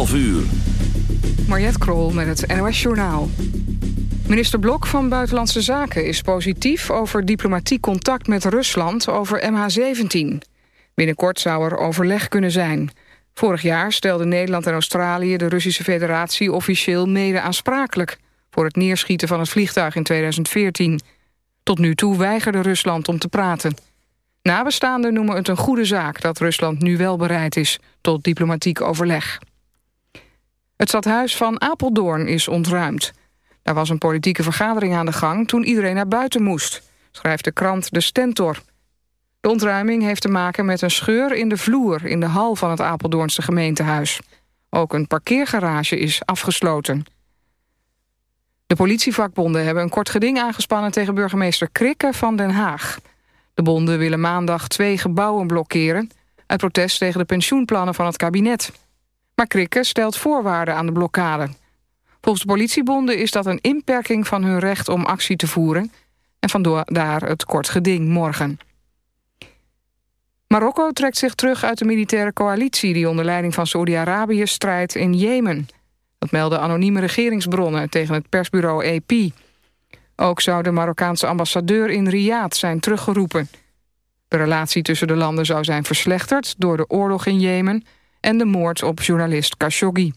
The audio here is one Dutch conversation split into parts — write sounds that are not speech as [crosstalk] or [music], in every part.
12 uur. Mariette Krol met het NOS Journaal. Minister Blok van Buitenlandse Zaken is positief over diplomatiek contact met Rusland over MH17. Binnenkort zou er overleg kunnen zijn. Vorig jaar stelden Nederland en Australië de Russische federatie officieel mede aansprakelijk voor het neerschieten van het vliegtuig in 2014. Tot nu toe weigerde Rusland om te praten. Nabestaanden noemen het een goede zaak dat Rusland nu wel bereid is tot diplomatiek overleg. Het stadhuis van Apeldoorn is ontruimd. Daar was een politieke vergadering aan de gang toen iedereen naar buiten moest, schrijft de krant De Stentor. De ontruiming heeft te maken met een scheur in de vloer in de hal van het Apeldoornse gemeentehuis. Ook een parkeergarage is afgesloten. De politievakbonden hebben een kort geding aangespannen tegen burgemeester Krikke van Den Haag. De bonden willen maandag twee gebouwen blokkeren... uit protest tegen de pensioenplannen van het kabinet. Maar Krikke stelt voorwaarden aan de blokkade. Volgens de politiebonden is dat een inperking van hun recht om actie te voeren... en vandaar het kort geding morgen. Marokko trekt zich terug uit de militaire coalitie... die onder leiding van Saoedi-Arabië strijdt in Jemen. Dat melden anonieme regeringsbronnen tegen het persbureau AP... Ook zou de Marokkaanse ambassadeur in Riyadh zijn teruggeroepen. De relatie tussen de landen zou zijn verslechterd... door de oorlog in Jemen en de moord op journalist Khashoggi.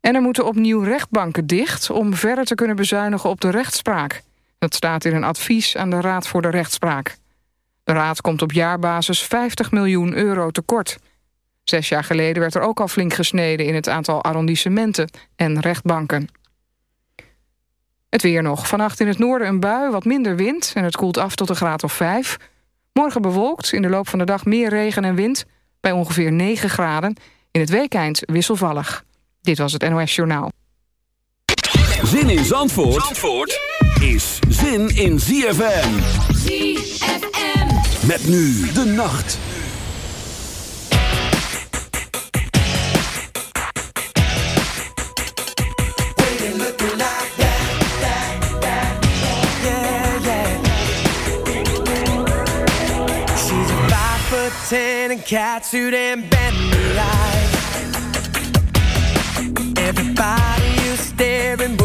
En er moeten opnieuw rechtbanken dicht... om verder te kunnen bezuinigen op de rechtspraak. Dat staat in een advies aan de Raad voor de Rechtspraak. De Raad komt op jaarbasis 50 miljoen euro tekort. Zes jaar geleden werd er ook al flink gesneden... in het aantal arrondissementen en rechtbanken. Het weer nog. Vannacht in het noorden een bui, wat minder wind... en het koelt af tot een graad of 5. Morgen bewolkt, in de loop van de dag meer regen en wind... bij ongeveer 9 graden. In het weekend wisselvallig. Dit was het NOS Journaal. Zin in Zandvoort, Zandvoort is zin in ZFM. ZFM. Met nu de nacht. Tan and catsuit and bendy eyes. Everybody you staring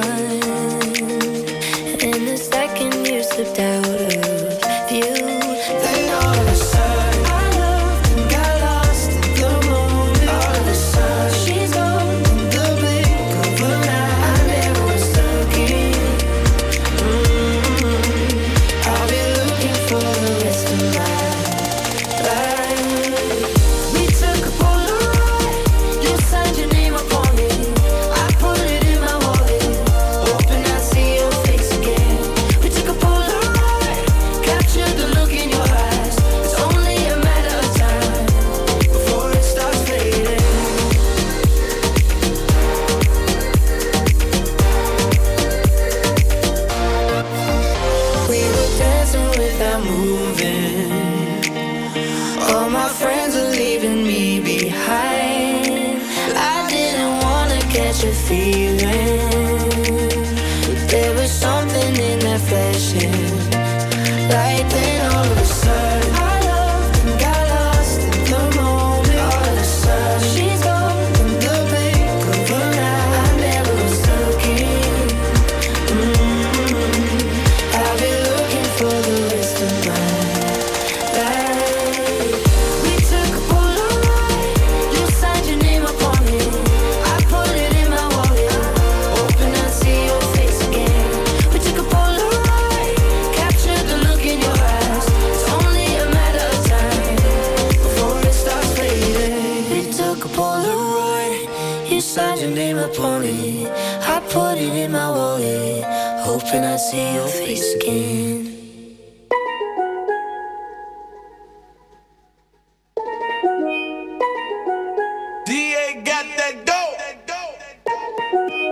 fine.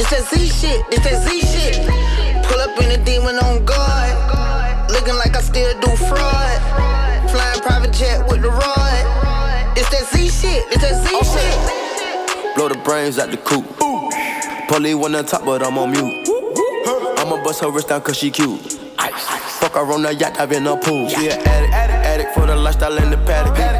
It's that Z shit. It's that Z shit. Pull up in a demon on guard. Looking like I still do fraud. Flying private jet with the rod. It's that Z shit. It's that Z okay. shit. blow the brains out the coop. Polly one on top, but I'm on mute. I'ma bust her wrist down cause she cute. Fuck her on the yacht, I've in the pool. She an addict, addict, addict for the lifestyle in the paddock.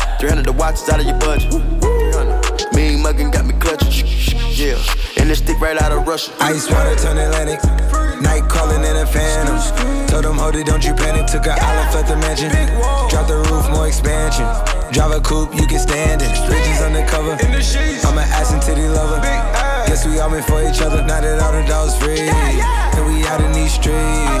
300 the watch is out of your budget. Mean muggin' got me clutching. Yeah, and this stick right out of Russia. Ice water turn Atlantic. Night calling in a phantom. Told them, hold it, don't you panic. Took a island, left the mansion. Drop the roof, more expansion. Drive a coupe, you can stand it. Bridges undercover. I'm an ass and titty lover. Guess we all meant for each other. Now that all the dogs free. And we out in these streets.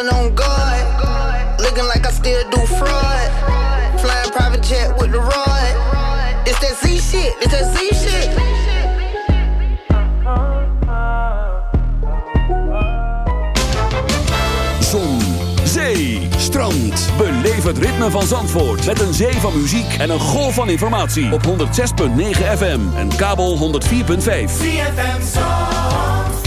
Demon on guard. Looking like I still do fraud. Flying private jet with the rod. It's that Z shit, it's that Z shit. Zon, zee, strand. Beleef het ritme van Zandvoort. Met een zee van muziek en een golf van informatie. Op 106.9 FM en kabel 104.5. Didn't they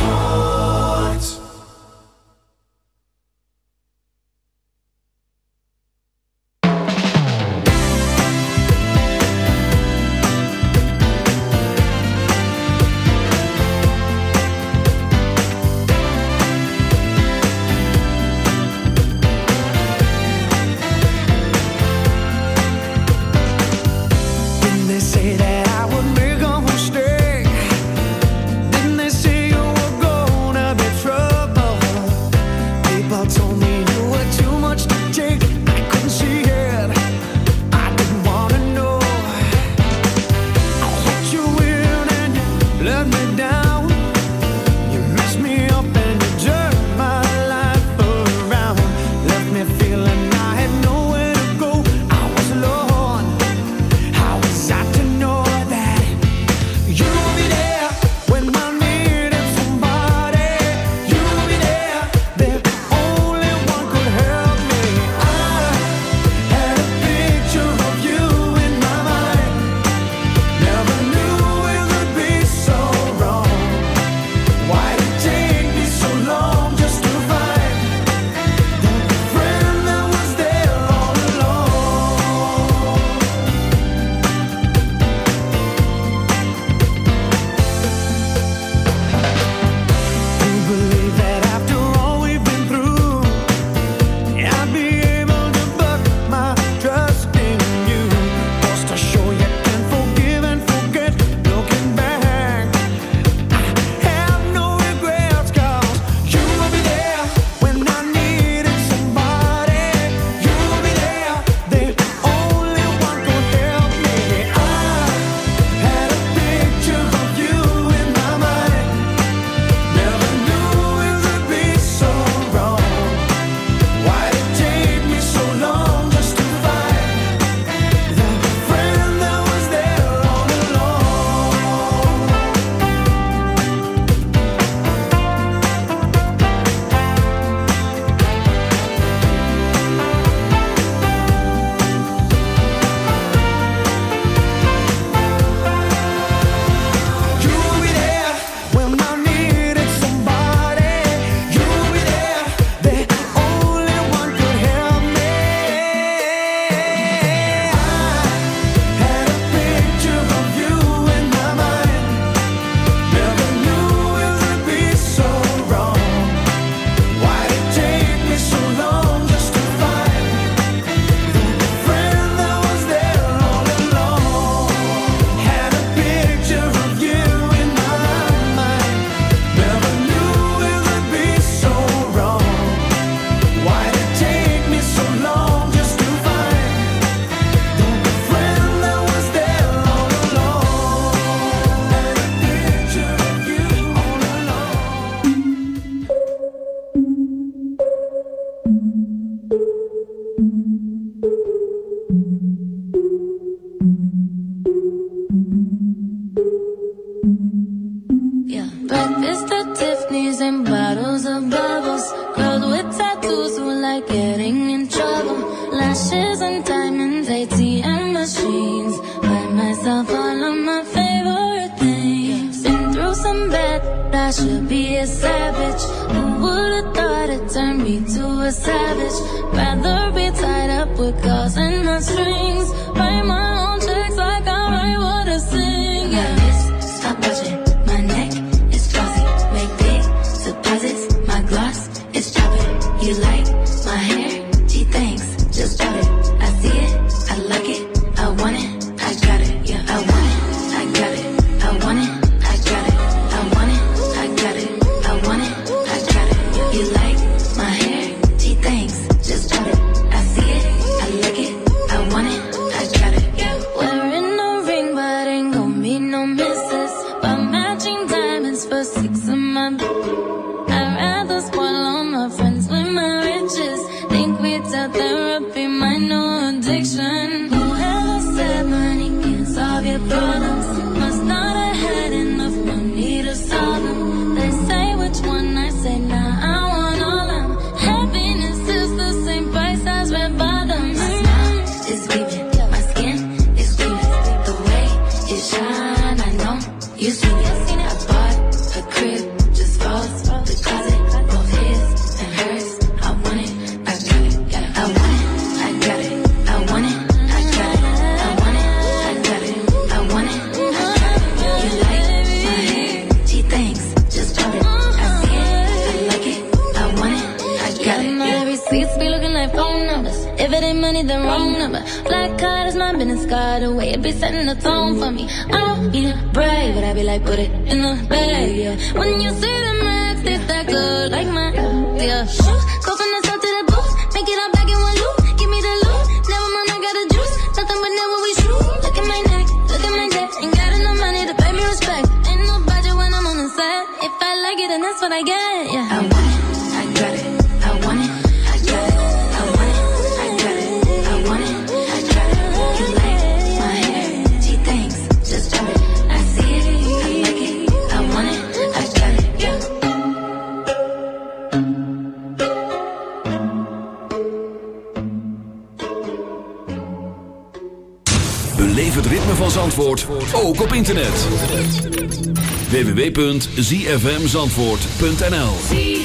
Rather be tied up with cause and the strings. By my that's I get. It, want it, I. I want it, I it, I want it, I it. Ritme van Zandvoort ook op internet www.zfmzandvoort.nl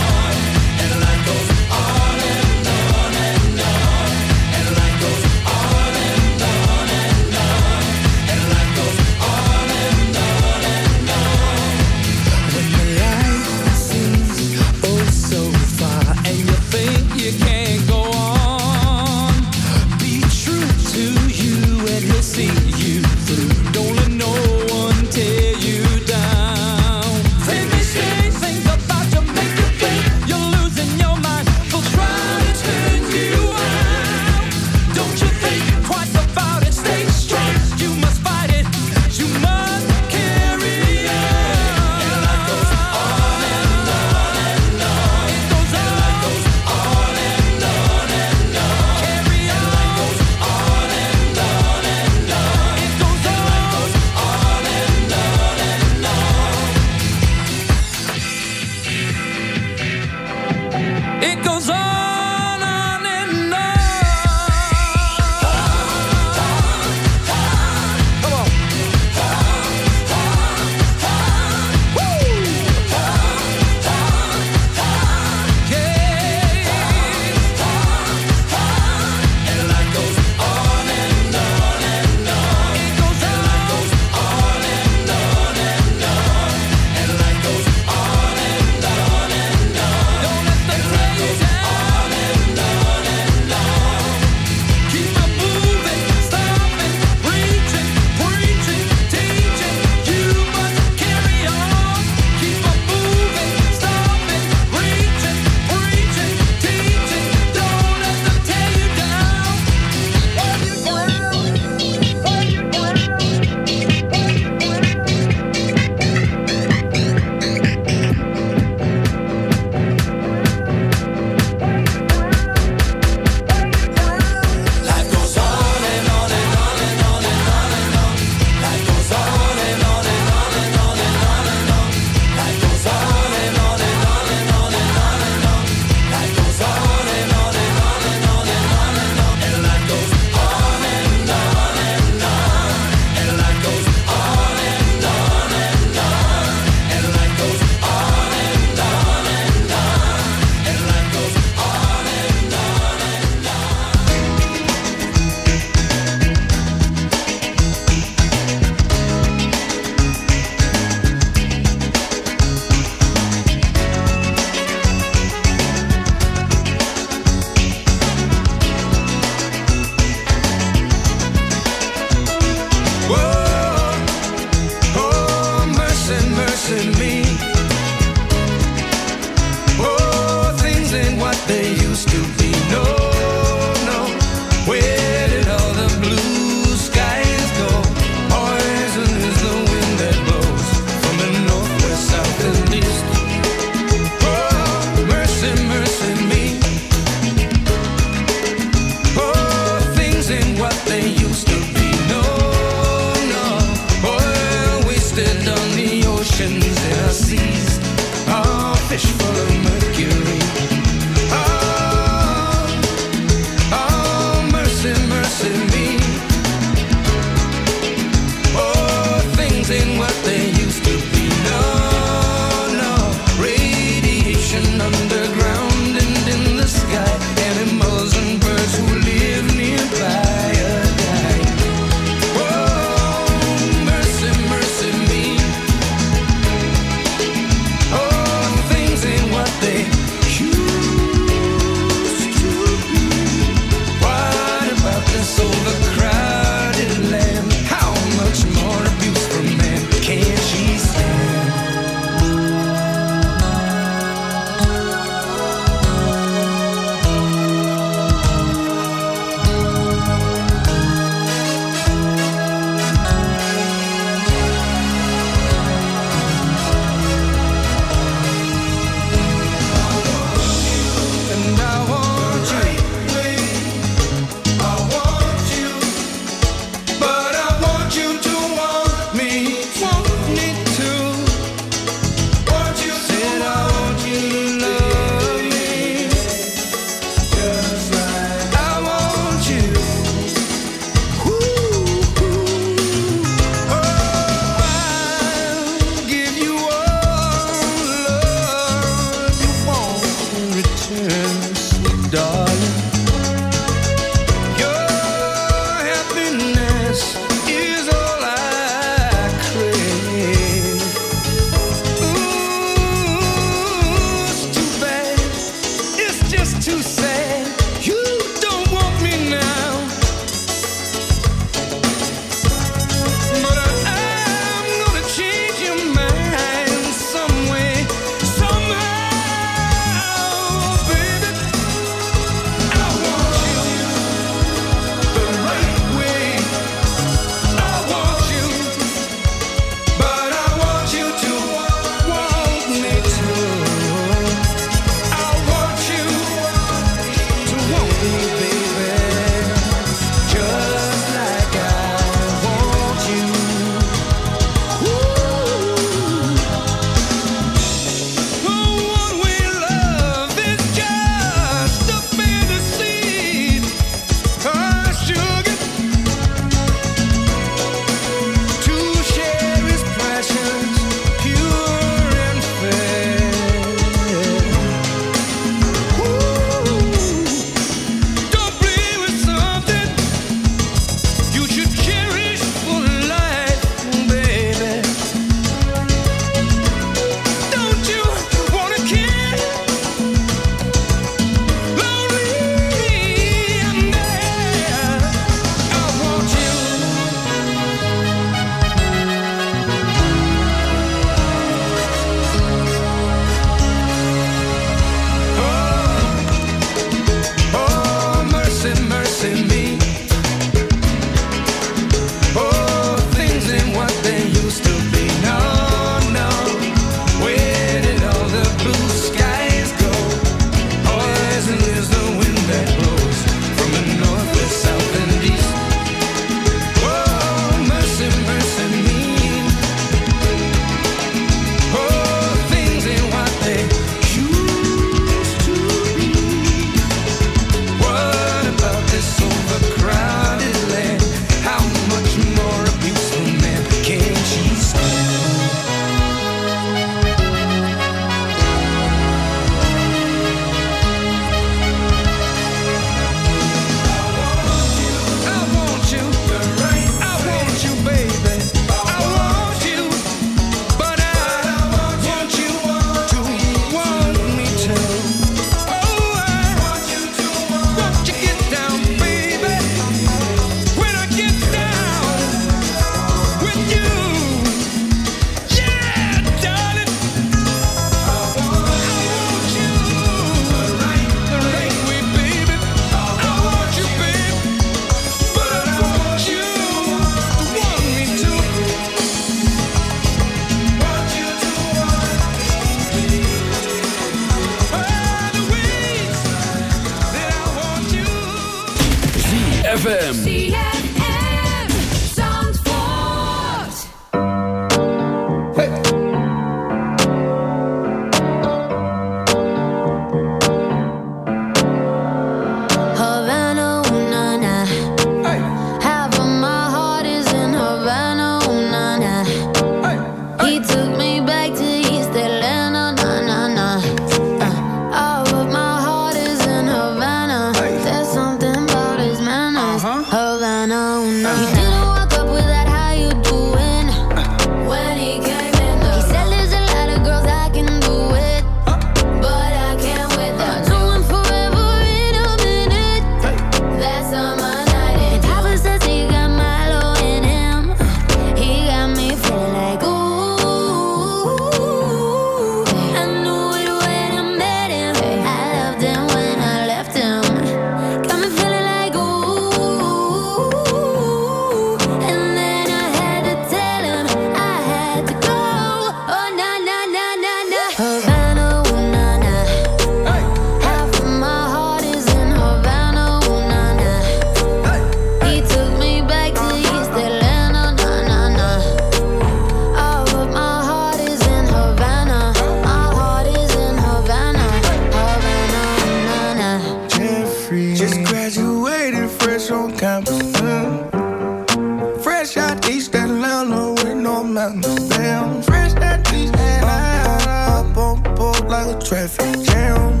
Damn, Fresh that cheese and I up on board like a traffic jam.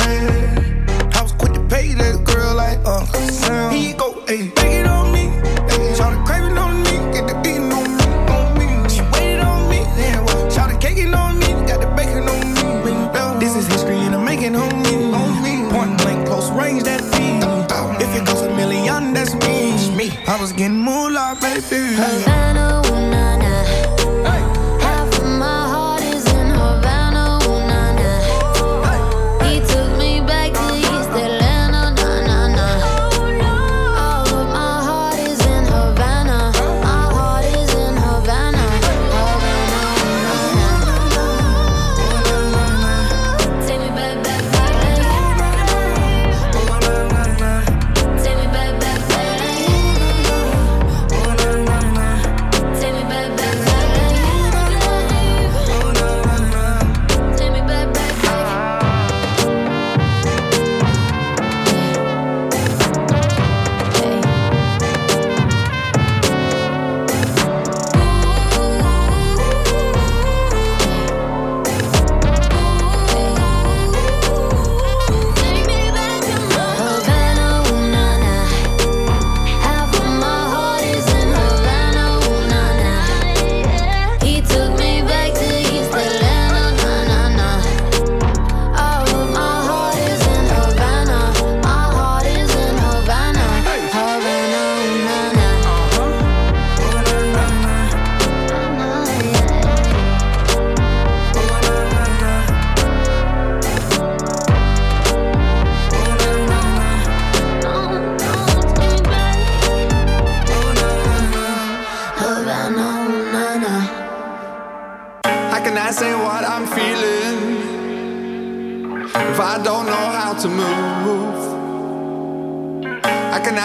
Yeah. I was quick to pay that girl like Uncle Sam. He go, ayy, take it on me. Ayy, try to crave it on me. Get the eating on me, on me. She waited on me. Yeah, well, try to cake it on me. Got the bacon on me. This is history and I'm making on me. On me. Point blank, close range, that beat. If it goes a million, that's me. me. I was getting moolah, baby.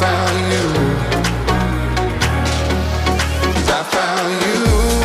found you. Cause I found you.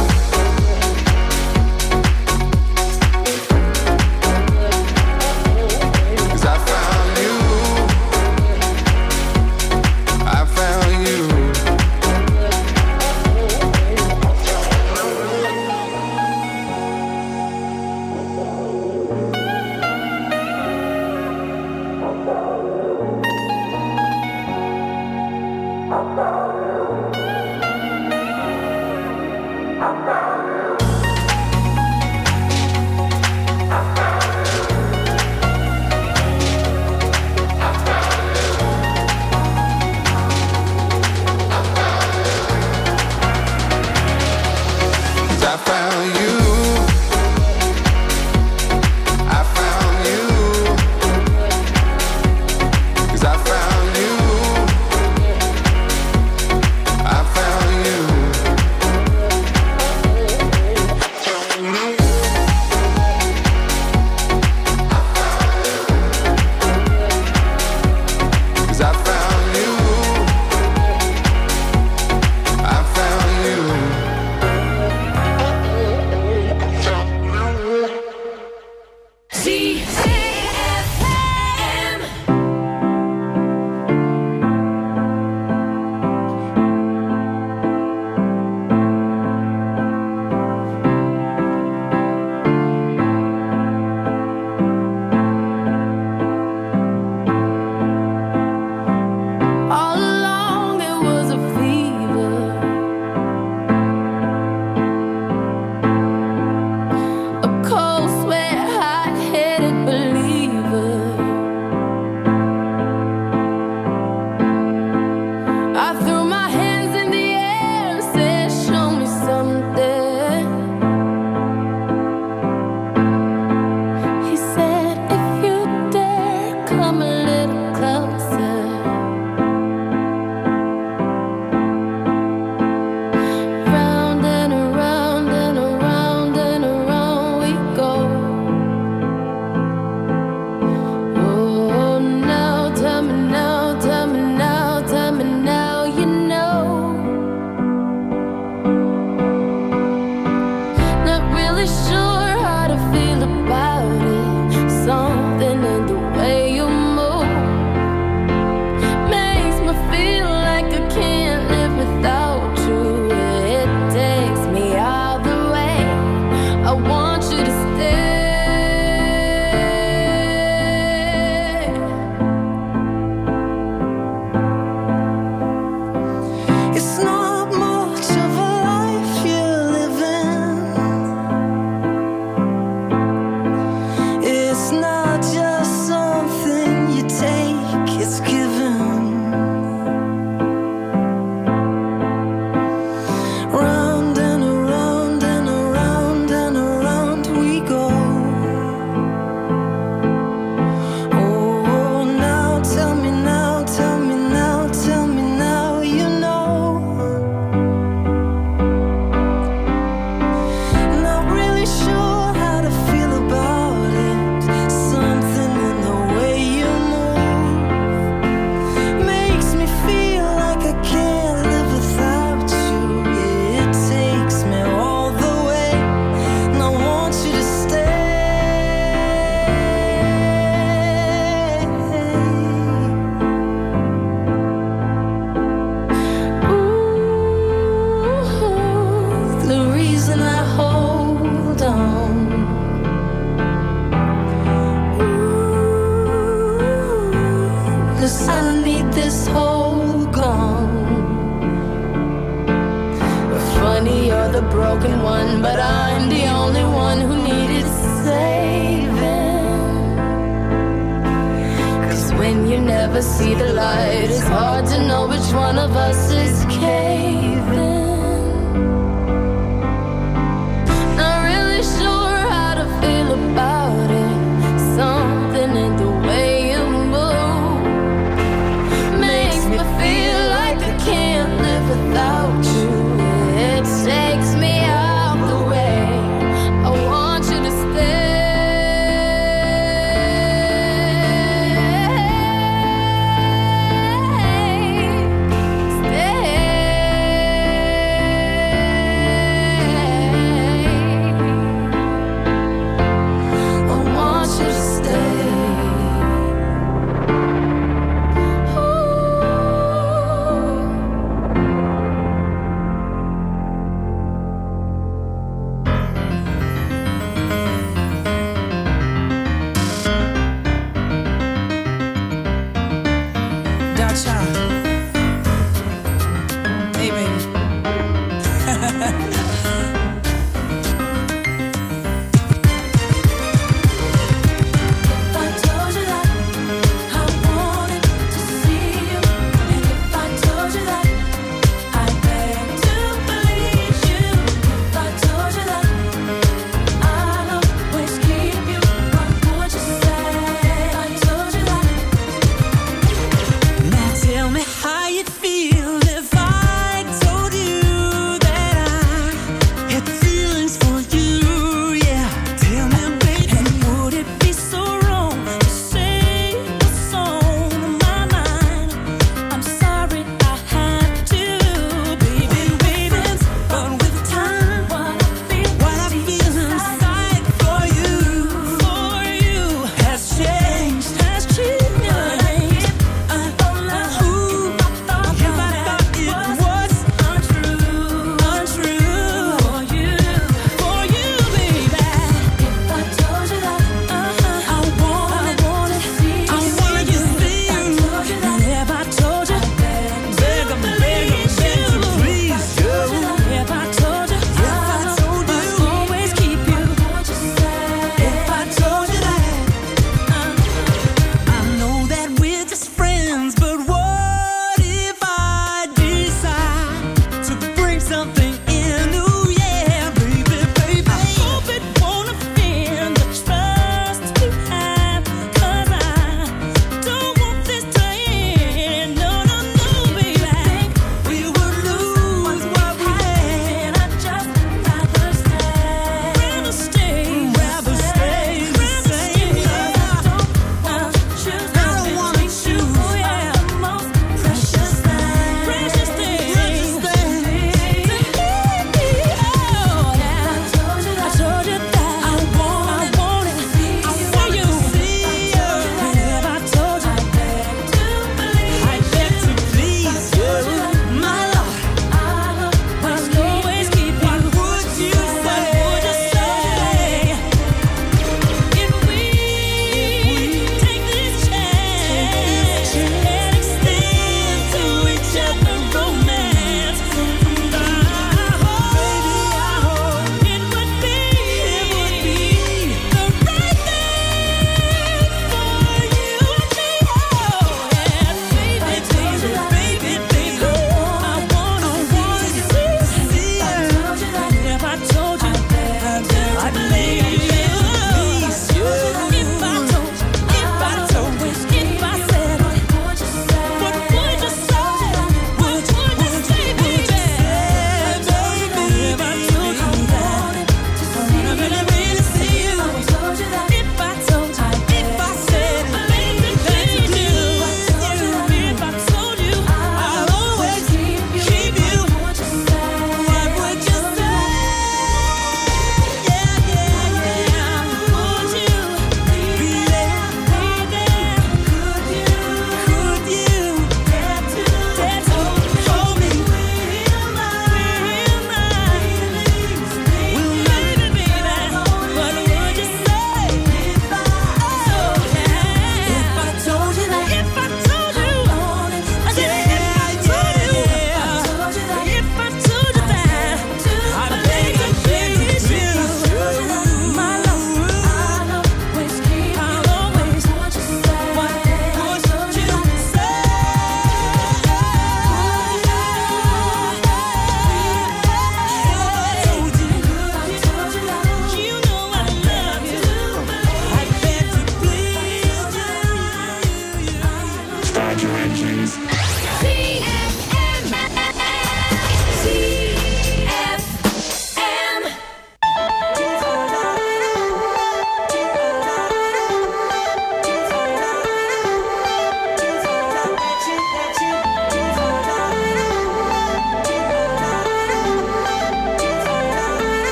How [laughs]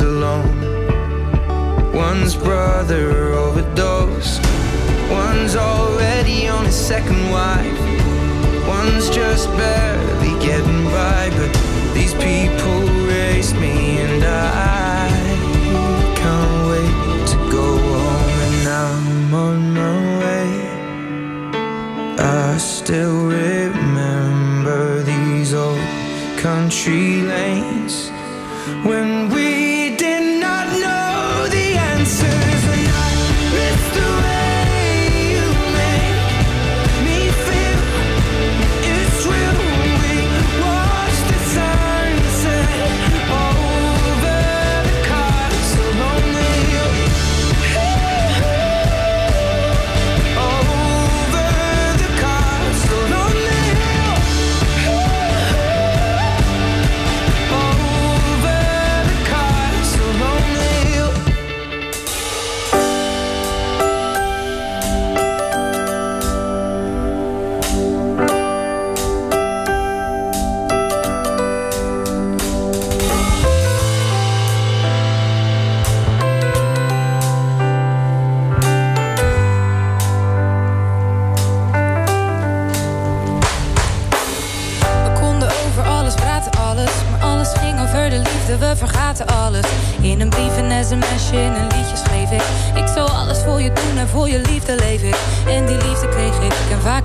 alone, one's brother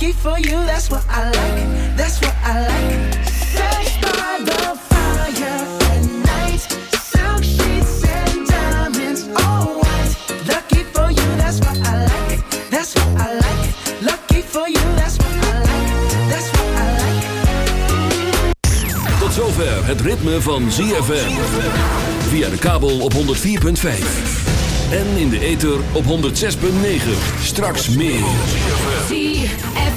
Lucky for you, that's what I like. That's what I like. Sex by the fire at night. Silk sheets and diamonds, all white. Lucky for you, that's what I like. That's what I like. Lucky for you, that's what I like. That's what I like. Tot zover het ritme van ZFM. Via de kabel op 104.5. En in de ether op 106.9. Straks meer.